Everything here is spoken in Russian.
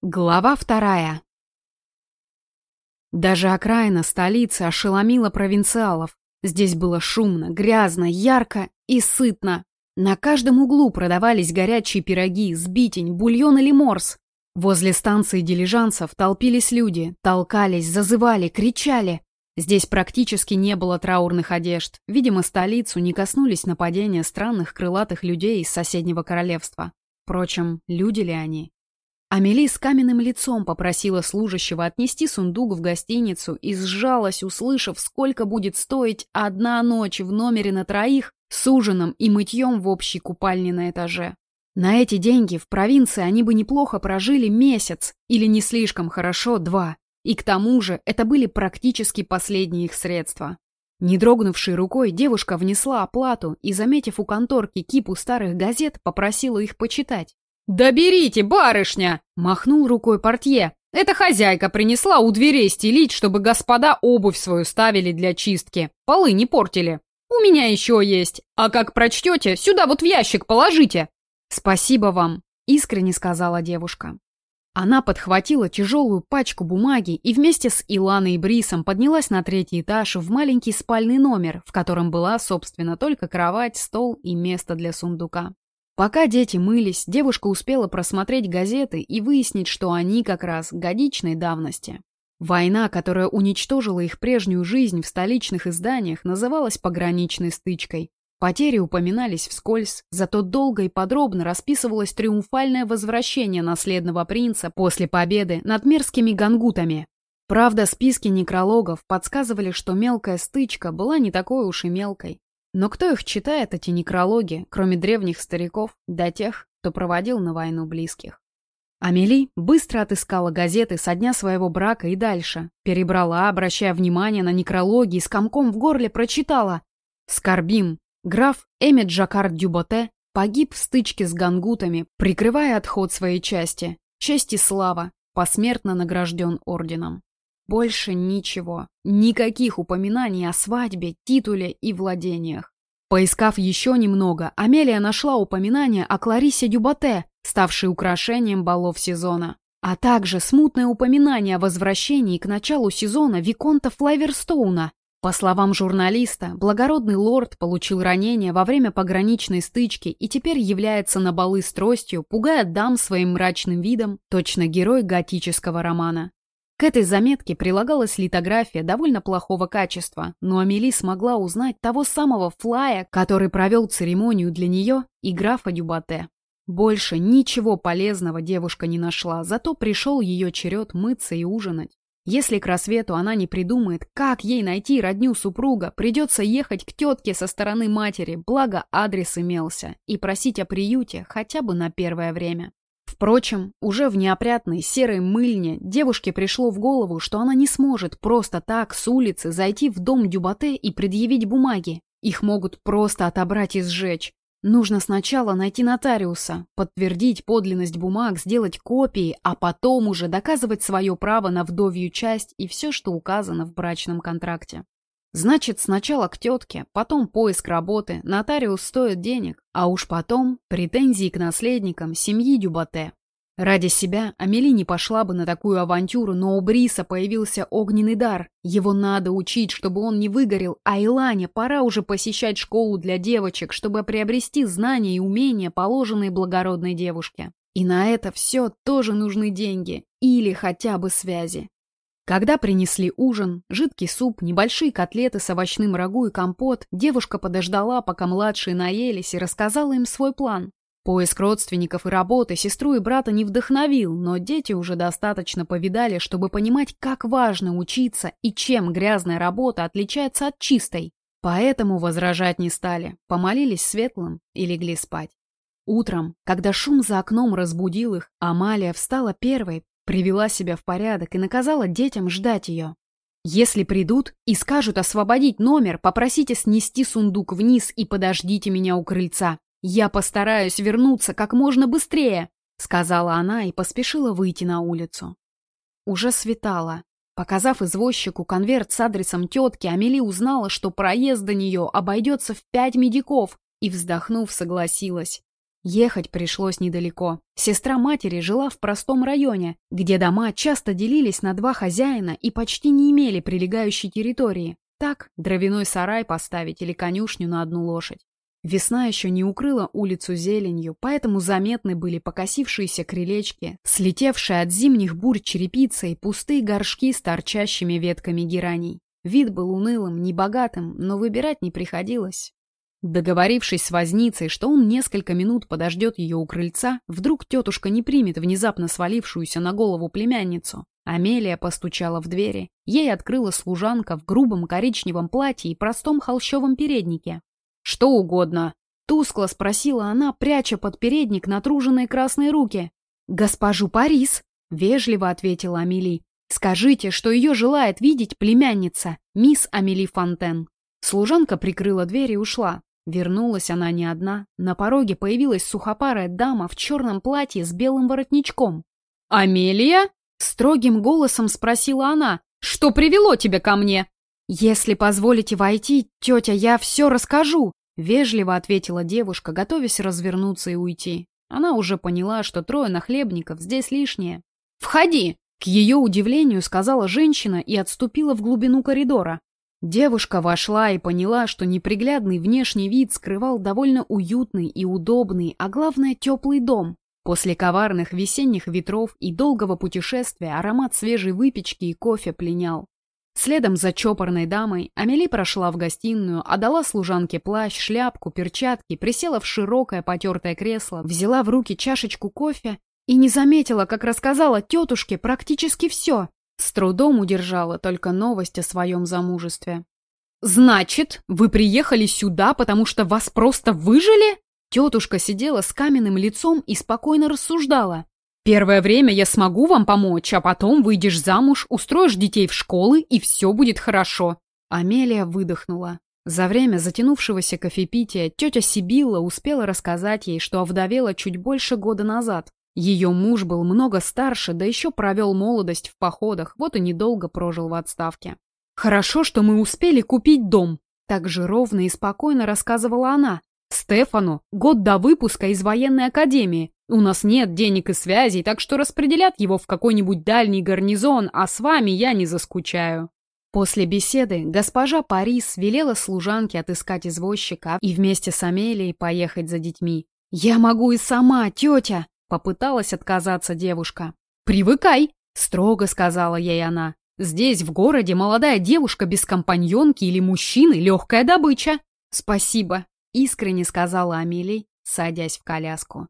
Глава вторая. Даже окраина столицы ошеломила провинциалов. Здесь было шумно, грязно, ярко и сытно. На каждом углу продавались горячие пироги, сбитень, бульон или морс. Возле станции дилижансов толпились люди, толкались, зазывали, кричали. Здесь практически не было траурных одежд. Видимо, столицу не коснулись нападения странных крылатых людей из соседнего королевства. Впрочем, люди ли они? Амели с каменным лицом попросила служащего отнести сундук в гостиницу и сжалась, услышав, сколько будет стоить одна ночь в номере на троих с ужином и мытьем в общей купальне на этаже. На эти деньги в провинции они бы неплохо прожили месяц, или не слишком хорошо два. И к тому же это были практически последние их средства. Не дрогнувшей рукой девушка внесла оплату и, заметив у конторки кипу старых газет, попросила их почитать. «Да берите, барышня!» — махнул рукой портье. «Это хозяйка принесла у дверей стелить, чтобы господа обувь свою ставили для чистки. Полы не портили. У меня еще есть. А как прочтете, сюда вот в ящик положите». «Спасибо вам», — искренне сказала девушка. Она подхватила тяжелую пачку бумаги и вместе с Иланой и Брисом поднялась на третий этаж в маленький спальный номер, в котором была, собственно, только кровать, стол и место для сундука. Пока дети мылись, девушка успела просмотреть газеты и выяснить, что они как раз годичной давности. Война, которая уничтожила их прежнюю жизнь в столичных изданиях, называлась пограничной стычкой. Потери упоминались вскользь, зато долго и подробно расписывалось триумфальное возвращение наследного принца после победы над мерзкими гангутами. Правда, списки некрологов подсказывали, что мелкая стычка была не такой уж и мелкой. Но кто их читает, эти некрологи, кроме древних стариков, до тех, кто проводил на войну близких? Амели быстро отыскала газеты со дня своего брака и дальше. Перебрала, обращая внимание на некрологи, с комком в горле прочитала. Скорбим. Граф Эмит Джакард Дюботе погиб в стычке с гангутами, прикрывая отход своей части. Честь и слава. Посмертно награжден орденом. Больше ничего. Никаких упоминаний о свадьбе, титуле и владениях. Поискав еще немного, Амелия нашла упоминание о Кларисе Дюботе, ставшей украшением балов сезона, а также смутное упоминание о возвращении к началу сезона Виконта Флайверстоуна. По словам журналиста, благородный лорд получил ранение во время пограничной стычки и теперь является на балы с тростью, пугая дам своим мрачным видом, точно герой готического романа. К этой заметке прилагалась литография довольно плохого качества, но Амели смогла узнать того самого Флая, который провел церемонию для нее и графа Дюбате. Больше ничего полезного девушка не нашла, зато пришел ее черед мыться и ужинать. Если к рассвету она не придумает, как ей найти родню супруга, придется ехать к тетке со стороны матери, благо адрес имелся, и просить о приюте хотя бы на первое время. Впрочем, уже в неопрятной серой мыльне девушке пришло в голову, что она не сможет просто так с улицы зайти в дом Дюбате и предъявить бумаги. Их могут просто отобрать и сжечь. Нужно сначала найти нотариуса, подтвердить подлинность бумаг, сделать копии, а потом уже доказывать свое право на вдовью часть и все, что указано в брачном контракте. Значит, сначала к тетке, потом поиск работы, нотариус стоит денег, а уж потом претензии к наследникам семьи Дюбате. Ради себя Амели не пошла бы на такую авантюру, но у Бриса появился огненный дар. Его надо учить, чтобы он не выгорел, а Илане пора уже посещать школу для девочек, чтобы приобрести знания и умения, положенные благородной девушке. И на это все тоже нужны деньги или хотя бы связи. Когда принесли ужин, жидкий суп, небольшие котлеты с овощным рагу и компот, девушка подождала, пока младшие наелись, и рассказала им свой план. Поиск родственников и работы сестру и брата не вдохновил, но дети уже достаточно повидали, чтобы понимать, как важно учиться и чем грязная работа отличается от чистой. Поэтому возражать не стали, помолились светлым и легли спать. Утром, когда шум за окном разбудил их, Амалия встала первой, Привела себя в порядок и наказала детям ждать ее. Если придут и скажут освободить номер, попросите снести сундук вниз и подождите меня у крыльца. Я постараюсь вернуться как можно быстрее, сказала она и поспешила выйти на улицу. Уже светало. Показав извозчику конверт с адресом тетки, Амели узнала, что проезд до нее обойдется в пять медиков, и, вздохнув, согласилась. Ехать пришлось недалеко. Сестра матери жила в простом районе, где дома часто делились на два хозяина и почти не имели прилегающей территории. Так, дровяной сарай поставить или конюшню на одну лошадь. Весна еще не укрыла улицу зеленью, поэтому заметны были покосившиеся крылечки, слетевшие от зимних бурь черепица и пустые горшки с торчащими ветками гераний. Вид был унылым, небогатым, но выбирать не приходилось. Договорившись с возницей, что он несколько минут подождет ее у крыльца, вдруг тетушка не примет внезапно свалившуюся на голову племянницу. Амелия постучала в двери. Ей открыла служанка в грубом коричневом платье и простом холщовом переднике. «Что угодно», — тускло спросила она, пряча под передник натруженные красные руки. «Госпожу Парис», — вежливо ответила Амели. «Скажите, что ее желает видеть племянница, мисс Амели Фонтен». Служанка прикрыла дверь и ушла. Вернулась она не одна. На пороге появилась сухопарая дама в черном платье с белым воротничком. «Амелия?» — строгим голосом спросила она. «Что привело тебя ко мне?» «Если позволите войти, тетя, я все расскажу», — вежливо ответила девушка, готовясь развернуться и уйти. Она уже поняла, что трое нахлебников здесь лишние. «Входи!» — к ее удивлению сказала женщина и отступила в глубину коридора. Девушка вошла и поняла, что неприглядный внешний вид скрывал довольно уютный и удобный, а главное теплый дом. После коварных весенних ветров и долгого путешествия аромат свежей выпечки и кофе пленял. Следом за чопорной дамой Амели прошла в гостиную, отдала служанке плащ, шляпку, перчатки, присела в широкое потертое кресло, взяла в руки чашечку кофе и не заметила, как рассказала тетушке практически все. С трудом удержала только новость о своем замужестве. «Значит, вы приехали сюда, потому что вас просто выжили?» Тетушка сидела с каменным лицом и спокойно рассуждала. «Первое время я смогу вам помочь, а потом выйдешь замуж, устроишь детей в школы, и все будет хорошо». Амелия выдохнула. За время затянувшегося кофепития тетя Сибилла успела рассказать ей, что овдовела чуть больше года назад. Ее муж был много старше, да еще провел молодость в походах, вот и недолго прожил в отставке. «Хорошо, что мы успели купить дом», — так же ровно и спокойно рассказывала она. «Стефану год до выпуска из военной академии. У нас нет денег и связей, так что распределят его в какой-нибудь дальний гарнизон, а с вами я не заскучаю». После беседы госпожа Парис велела служанке отыскать извозчика и вместе с Амелией поехать за детьми. «Я могу и сама, тетя!» Попыталась отказаться девушка. «Привыкай!» — строго сказала ей она. «Здесь, в городе, молодая девушка без компаньонки или мужчины — легкая добыча!» «Спасибо!» — искренне сказала Амелий, садясь в коляску.